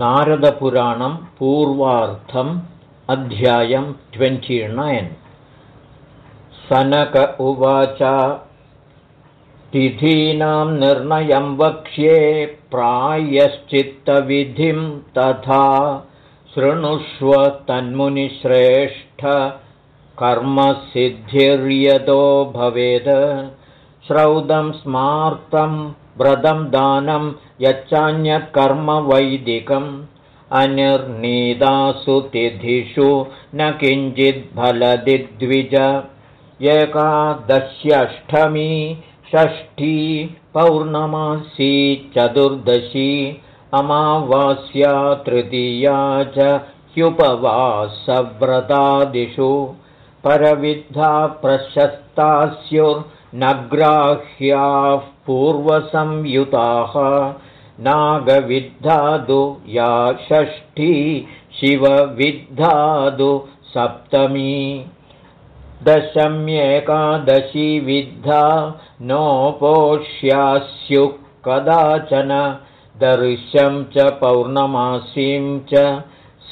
नारदपुराणं पूर्वार्थम् अध्यायं नैन् सनक उवाच तिथीनां निर्णयं वक्ष्ये प्रायश्चित्तविधिं तथा शृणुष्व तन्मुनिश्रेष्ठ कर्मसिद्धिर्यतो भवेद्। श्रौदं स्मार्तं व्रतं दानं यच्चान्यकर्मवैदिकम् अनिर्णीदासु तिथिषु न किञ्चिद्फलदिद्विज एकादश्यष्टमी षष्ठी पौर्णमासी चतुर्दशी अमावास्या तृतीया च ह्युपवासव्रतादिषु। परविद्धा प्रशस्ता स्युर्नग्राह्याः पूर्वसंयुताः नागविद्धादु या षष्ठी शिवविद्धादु सप्तमी। दशम्येकादशी विद्धा नोपोष्यास्युः कदाचन दर्श्यं च पौर्णमासीं च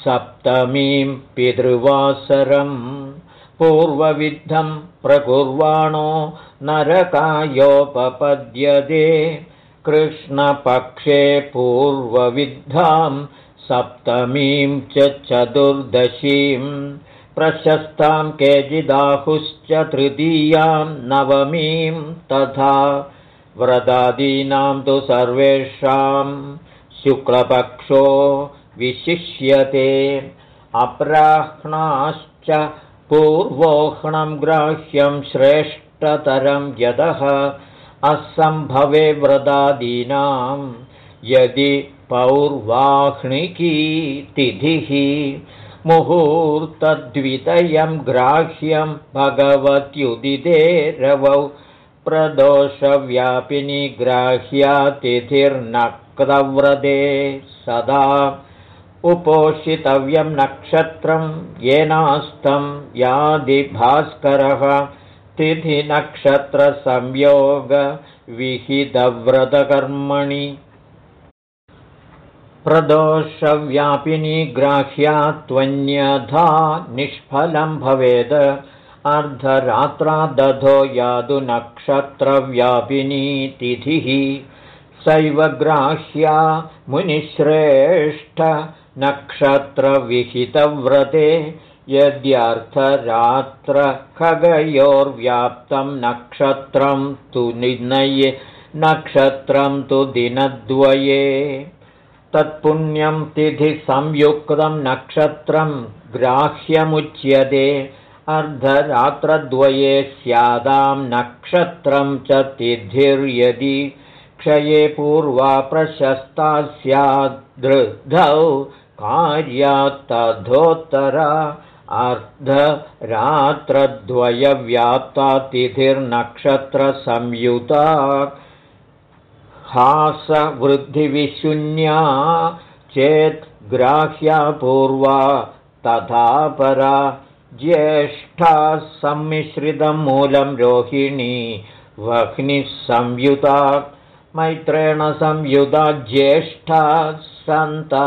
सप्तमीं पितृवासरम्। पूर्वविद्धं प्रकुर्वाणो नरकायोपपद्यते कृष्णपक्षे पूर्वविद्धां सप्तमीं च चतुर्दशीं प्रशस्तां केचिदाहुश्च तृतीयां नवमीं तथा व्रतादीनां तु सर्वेषां शुक्लपक्षो विशिष्यते। अप्राह्णाश्च पूर्वोह्णं ग्राह्यं श्रेष्ठतरं यतः असम्भवे व्रतादीनां यदि पौर्वाह्निकी तिथिः मुहूर्तद्वितयं ग्राह्यं भगवत्युदिते रवौ प्रदोषव्यापिनी ग्राह्या तिथिर्नक्तव्रते सदा उपोषितव्यं नक्षत्रं येनास्तं यादिभास्करः तिथिनक्षत्रसंयोगविहितव्रतकर्मणि। प्रदोषव्यापिनी ग्राह्या त्वन्यथा निष्फलं भवेद्। अर्धरात्रादधो यादु नक्षत्रव्यापिनी तिथिः। सैव ग्राह्या मुनिश्रेष्ठ नक्षत्रविहितव्रते यद्यर्थरात्र खगयोर्व्याप्तं नक्षत्रं तु निर्णये नक्षत्रं तु दिनद्वये। तत्पुण्यं तिथिसंयुक्तं नक्षत्रं ग्राह्यमुच्यते अर्धरात्रद्वये स्यादां नक्षत्रं च तिथिर्यदि क्षये पूर्वा प्रशस्ता स्यादृद्धौ कार्यात्तधोत्तरा अर्धरात्रद्वयव्याप्ता तिथिर्नक्षत्रसंयुता हासवृद्धिविशून्या चेत् ग्राह्या पूर्वा तथा परा ज्येष्ठा सम्मिश्रितं मूलं रोहिणी वह्निः संयुता मैत्रेण संयुता ज्येष्ठा सन्तानादिविनाशिनी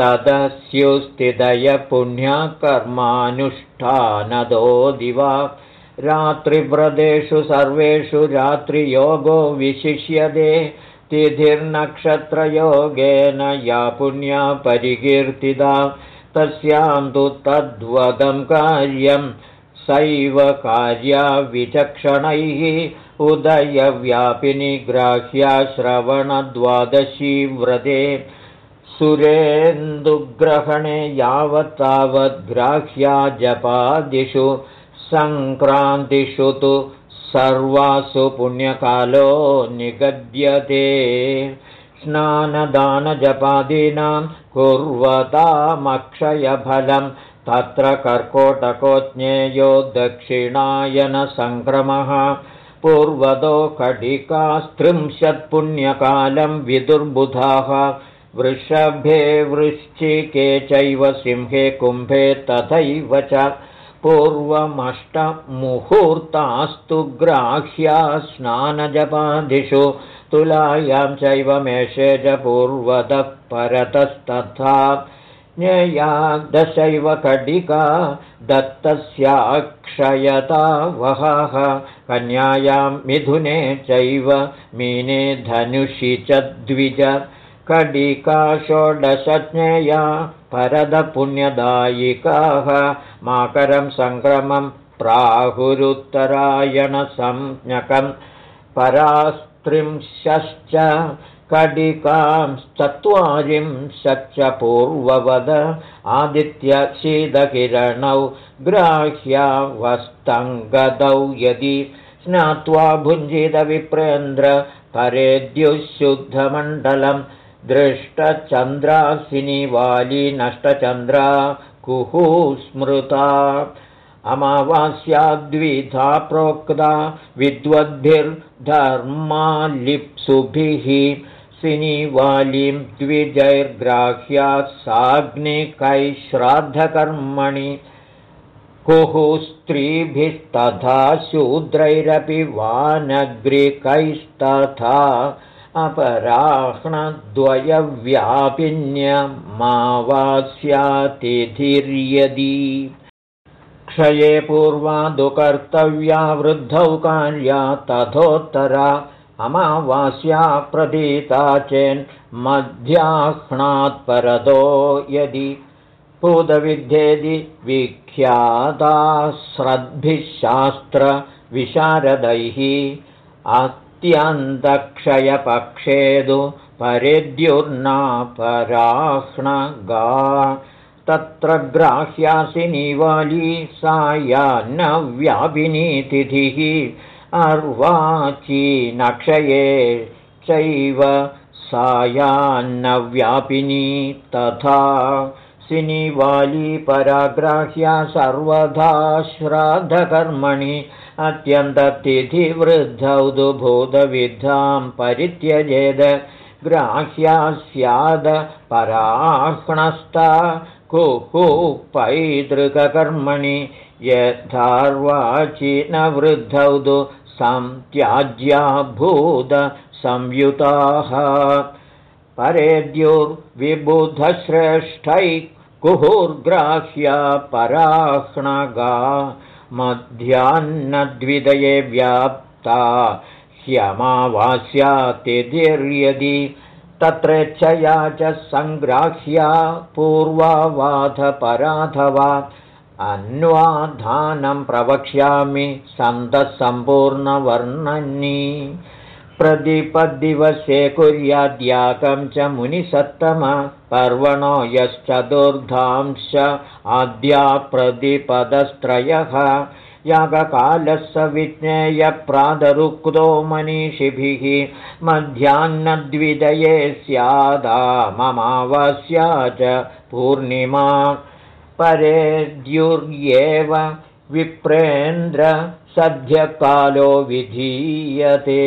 तदस्युस्थितय पुण्यकर्मानुष्ठानदो दिवा। रात्रिव्रतेषु सर्वेषु रात्रियोगो विशिष्यते। तिथिर्नक्षत्रयोगेन या पुण्या परिकीर्तिता। तस्यां तु तद्वदं कार्यं सैव कार्या विचक्षणैः उदयव्यापिनि ग्राह्या श्रवणद्वादशी व्रते सुरेन्दुग्रहणे यावत्तावद्ग्राह्या जपादिषु सङ्क्रान्तिषु तु सर्वासु पुण्यकालो निगद्यते। स्नानदानजपादीनां कुर्वतामक्षयफलं तत्र कर्कोटको ज्ञेयो दक्षिणायनसङ्क्रमः पूर्वतो कटिकास्त्रिंशत्पुण्यकालं विदुर्बुधाः वृषभे वृश्चिके चैव सिंहे कुम्भे तथैव च पूर्वमष्टमुहूर्तास्तु ग्राह्या स्नानजपादिषु तुलायां चैव मेषे च पूर्वतः परतस्तथा ज्ञेया दशैव कडिका दत्तस्याक्षयता वहः कन्यायां मिथुने चैव मीने धनुषि च द्विज कडिका षोडशज्ञेया परदपुण्यदायिकाः माकरं सङ्क्रमं प्राहुरुत्तरायणसंज्ञकं परास्त्रिंशश्च कडिकांश्चत्वारिंशच्च पूर्ववद आदित्यशीदकिरणौ ग्राह्यावस्तङ्गदौ यदि स्नात्वा भुञ्जितविप्रेन्द्र परेद्युःशुद्धमण्डलं दृष्टचन्द्रासिनिवाली नष्टचन्द्रा कुः स्मृता। अमावास्याद्विधा प्रोक्ता विद्वद्भिर्धर्मालिप्सुभिः। सिनिवालीं द्विजैर्ग्राह्यात् साग्निकैः श्राद्धकर्मणि कुः स्त्रीभिस्तथा शूद्रैरपि वानग्रिकैस्तथा अपराह्णद्वयव्यापिन्यमावास्यातिथिर्यदि क्षये पूर्वादुकर्तव्या वृद्धौ कार्या तथोत्तरा अमावास्या प्रदीता चेन्मध्याह्नात्परतो यदि। पूतविद्येदि विख्याता श्रद्भिः शास्त्रविशारदैः अत्यन्तक्षयपक्षेदु परेद्युर्नापराह्णगा तत्र ग्राह्यासि निवाली सायान्नव्यापिनीतिथिः अर्वाचीनक्षये चैव सायान्नव्यापिनी तथा। सिनिवाली पराग्राह्या सर्वधा श्राद्धकर्मणि अत्यन्ततिथिवृद्धौ दुभूतविद्धां परित्यजेद ग्राह्या स्याद पराह्णस्ता पैतृककर्मणि यथार्वाचि न वृद्धौ तु संत्याज्या भूतसंयुताः परेद्युर्विबुधश्रेष्ठैः कुहुर्ग्राह्या पराह्णगा मध्याह्नद्विदये व्याप्ता। ह्यमावास्यातिथिर्यदि तत्रेच्छया च सङ्ग्राह्या पूर्वावाधपराधवा। अन्वाधानं प्रवक्ष्यामि सन्तः प्रदीपदिवसे कुर्याद्याकं च मुनिसत्तम पर्वणो यश्चतुर्धांश आद्या प्रदीपदस्त्रयः यागकालः स विज्ञेयप्रादरुक्तो मनीषिभिः मध्याह्नद्विदये स्यादाममावास्या च पूर्णिमा परेद्युर्येव विप्रेन्द्र सद्यकालो विधीयते।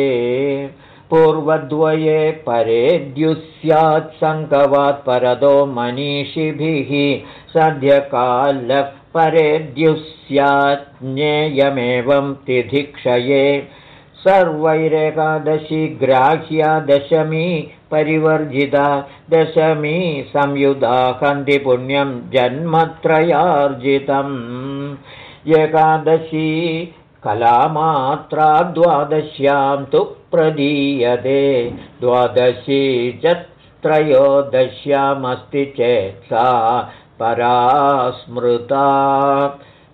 पूर्वद्वये परेद्युः परदो मनीषिभिः। सद्यकालः परेद्युः स्याज्ञेयमेवं तिथिक्षये सर्वैरेकादशी ग्राह्या दशमी परिवर्जिता। दशमी संयुधा कन्तिपुण्यं जन्मत्रयार्जितम्। एकादशी कलामात्रा द्वादश्यां तु प्रदीयते। द्वादशी च त्रयोदश्यामस्ति चेत् सा परा स्मृता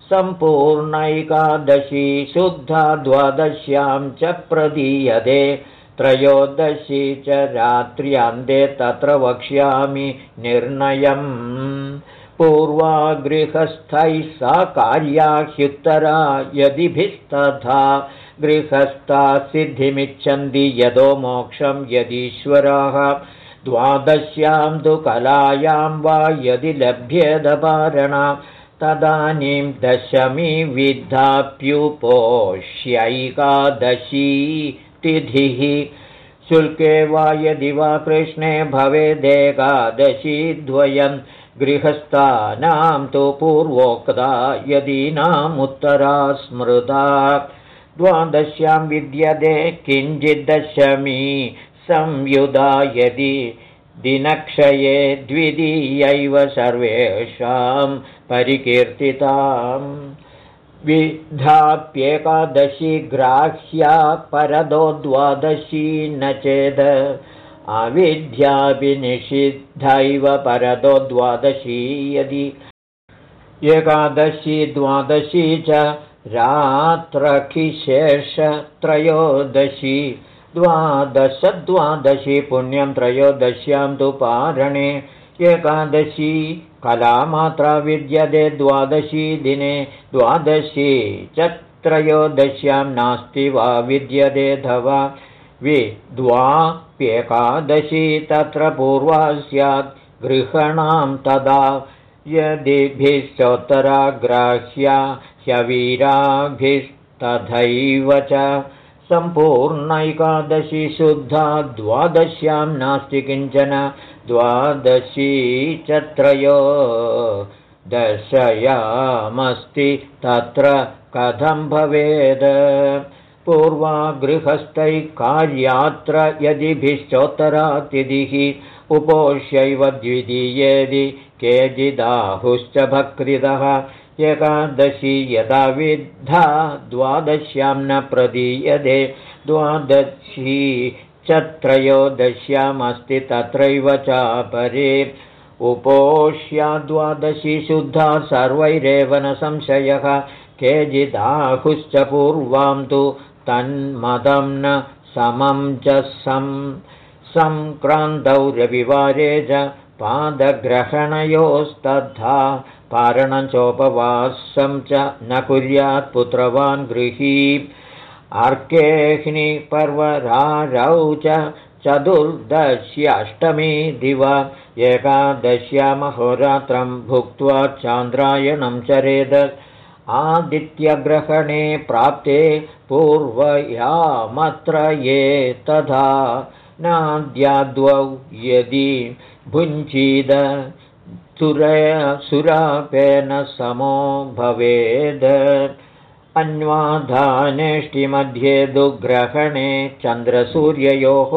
सम्पूर्णैकादशी शुद्धा द्वादश्यां च प्रदीयते। त्रयोदशी च रात्र्यान्ते तत्र वक्ष्यामि निर्णयम् पूर्वागृहस्थैः सा कार्या ह्युत्तरा यदिभिस्तथा। गृहस्था सिद्धिमिच्छन्ति यदो मोक्षं यदीश्वराः। द्वादश्यां तु कलायां वा यदि लभ्येदपारणा तदानीं दशमी विद्धाप्युपोष्यैकादशी तिथिः। शुल्के वा यदि वा कृष्णे भवेदेकादशी द्वयं गृहस्थानां तु पूर्वोक्ता यदीनामुत्तरा स्मृता द्वादश्यां विद्यते किञ्चिद्दशमी संयुधा यदि दिनक्षये द्वितीयैव सर्वेषां परिकीर्तिताम्। विधाप्येकादशी ग्राह्या परदो द्वादशी न चेद अविद्याभिनिषिद्धैव परदो द्वादशी यदि एकादशी द्वादशी च रात्रखिशेषत्रयोदशी। द्वादशद्वादशी पुण्यं त्रयोदश्यां तु पारणे। एकादशी कलामात्रा विद्यते द्वादशी दिने द्वादशी च त्रयोदश्यां नास्ति वा विद्यते धवा विद्वाप्येकादशी तत्र पूर्वा स्यात् गृहणां तदा यदिभिश्चोत्तराग्राह्या ह्यवीराभिस्तथैव च सम्पूर्णैकादशी शुद्धा द्वादश्यां नास्ति किञ्चन द्वादशी च त्रयो दशयामस्ति तत्र कथं भवेद् पूर्वागृहस्थैः कार्यात्र यदिभिश्चोत्तरातिथिः उपोष्यैव द्वितीयेदि केचिदाहुश्च भक्तिदः एकादशी यदा विद्धा द्वादश्यां न प्रदीयते। द्वादशी च त्रयोदश्यामस्ति तत्रैव चापरे। उपोष्या द्वादशी शुद्धा सर्वैरेव न संशयः केचिदाहुश्च पूर्वां तु तन्मदं न समं च सङ्क्रान्तौ रविवारे च पादग्रहणयोस्तथा पारणञ्चोपवासं च न कुर्यात् पुत्रवान् गृही अर्केऽग्निपर्वरारौ च चतुर्दश्याष्टमी दिव एकादश्यामहोरात्रं भुक्त्वा चान्द्रायणं चरेद आदित्यग्रहणे प्राप्ते पूर्वयामत्र ये तथा नाद्याद्वौ यदि भुञ्जीद सुरापेन समो भवेद्। अन्वाधानेष्टिमध्ये दुग्रहणे चन्द्रसूर्ययोः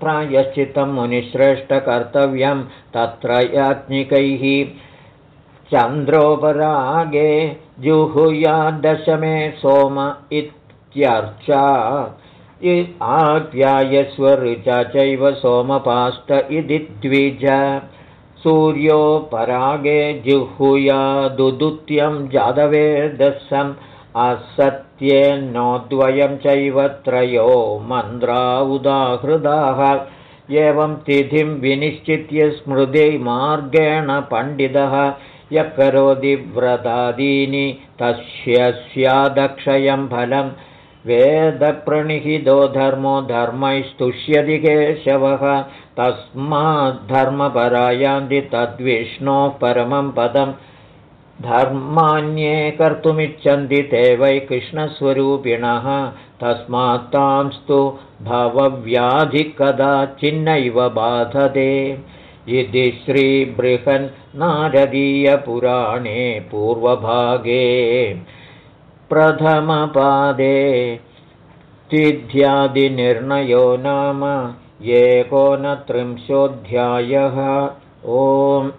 प्रायश्चित्तं मुनिश्रेष्ठकर्तव्यं तत्र याज्ञिकैः चन्द्रोपरागे जुहुयादशमे सोम इत्यर्चा आप्यायस्वऋचा चैव सोमपाष्ट इति द्विज। सूर्योपरागे जिह्ूयादुदुत्यं जादवेदसम् असत्येन्नोद्वयं चैव त्रयो मन्द्रा उदाहृदाः। एवं तिथिं विनिश्चित्य स्मृति मार्गेण पण्डितः यः करोति व्रतादीनि तस्य स्यादक्षयं फलम् वेदप्रणिहितो धर्मो धर्मैस्तुष्यति केशवः। तस्माद्धर्मपरायान्ति तद्विष्णोः परमं पदम्। धर्मान्ये कर्तुमिच्छन्ति ते वै कृष्णस्वरूपिणः। तस्मात्तांस्तु भवव्याधिकदाचिन्नैव बाधते इति श्रीबृहन्नारदीयपुराणे पूर्वभागे प्रथमपादे तिथ्यादिनिर्णयो नाम एकोनत्रिंशोऽध्यायः। ओम्